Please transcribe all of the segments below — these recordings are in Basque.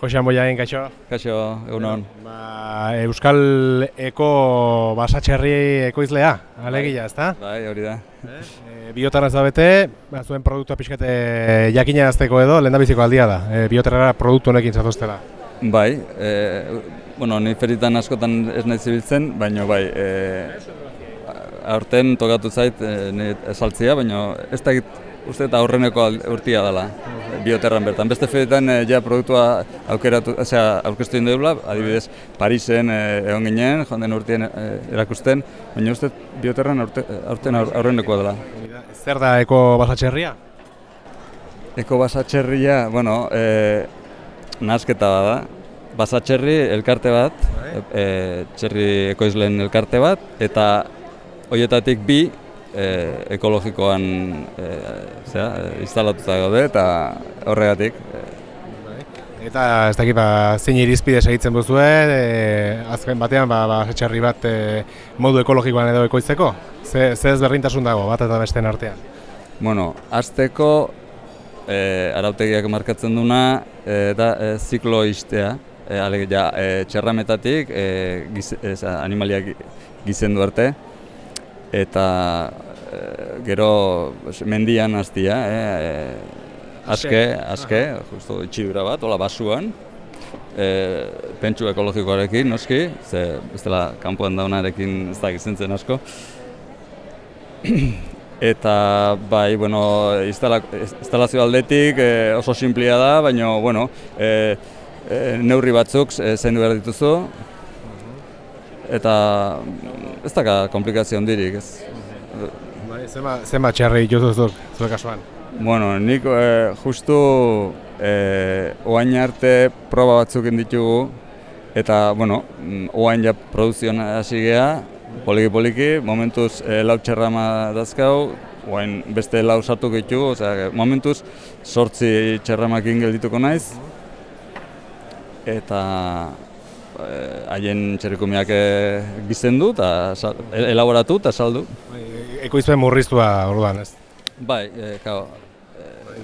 Josean Boiain, kaixo. Kaixo, egunon. Ba, Euskal Eko Basatxerri ekoizlea, alegia, ezta? Bai, hori da. E, biotarra zabete, ba, zuen produktua pixkate jakina azteko edo, lehendabiziko aldia da, e, biotarra produktu honekin zatoztela. Bai, e, bueno, ni feritan askotan ez nahi zibiltzen, baina bai, e, aurten tokatu zait e, esaltzia, baina ez da uste eta aurreneko urtia dela bioterran bertan. Beste fedetan e, ja produktua aukeratu, osea, aurkeztu egin dugula, adibidez Parisen e, egon ginen, joan den urtien e, erakusten, baina uste bioterran aurte, aurten aurreneko dela. Zer da eko basatxerria? Eko basatxerria, bueno, e, nasketa da. Basatxerri elkarte bat, e, txerri ekoizlen elkarte bat, eta hoietatik bi e, ekologikoan e, zera, instalatuta gaude eta horregatik. E. Eta ez dakit ba, zein irizpide segitzen duzue, e, azken batean ba, ba bat e, modu ekologikoan edo ekoizteko? Ze, ze ezberdintasun dago bat eta besteen artean? Bueno, azteko e, arautegiak markatzen duna e, da e, ziklo istea, e, alegia, e, txerrametatik e, giz, e, animaliak gizendu arte, eta e, gero mendian hastia, eh, e, aske, aske, justu itxidura bat, hola basuan, e, pentsu ekologikoarekin, noski, ze ez dela kanpoan daunarekin ez da gizentzen asko. Eta bai, bueno, instalazio aldetik e, oso simplia da, baina bueno, e, e, neurri batzuk e, zaindu behar dituzu. Eta ez da komplikazio handirik, ez. Bai, zema, zema txarri dituzuzuk, zure kasuan? Bueno, nik eh, justu eh, oain arte proba batzuk ditugu eta, bueno, mm, oain ja produzioan hasi geha, poliki-poliki, momentuz eh, lau txerrama dazkau, oain beste lau sartu ditugu, osea, momentuz sortzi txerramakin geldituko naiz, eta haien txerrikumiak eh, gizendu eta elaboratu eta saldu. Bai, ekoizpen murriztua orduan, ez? Bai, e, kao,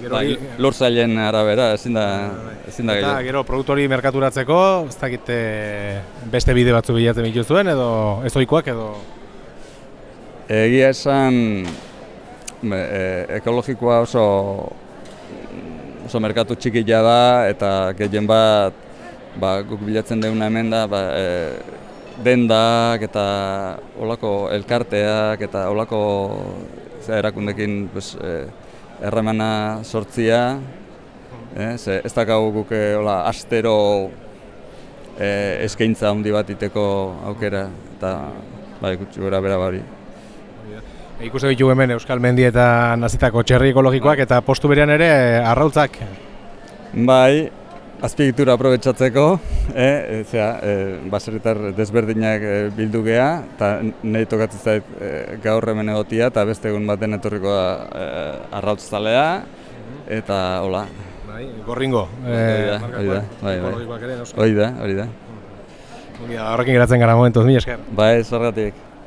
bai, lur zailen arabera, ezin da, ezin da Eta gero produktori merkaturatzeko, ez dakit beste bide batzu bilatzen dituzuen edo ez oikoak edo? Egia esan e, ekologikoa oso oso merkatu txikila da eta gehien bat ba, guk bilatzen duguna hemen da, ba, e, dendak eta olako elkarteak eta olako erakundekin pues, e, erremana sortzia, e, ze, ez dakau guk e, ola, astero e, eskaintza handi bat iteko aukera, eta bai, gutxi gora bera bari. Ikusten ditu hemen Euskal Mendi eta nazitako txerri ekologikoak eta postu berean ere arrautzak. Bai, azpiegitura aprobetsatzeko, eh, zera, eh, baserritar desberdinak eh, bildu geha, eta nahi tokatzen zait eh, gaur hemen egotia, eta beste egun baten etorriko da eh, arrautz zalea, eta hola. Bai, gorringo. Eh, hori da, bai, bai. Hori da, hori da. Horrekin geratzen gara momentuz, mi esker. Bai, zorgatik.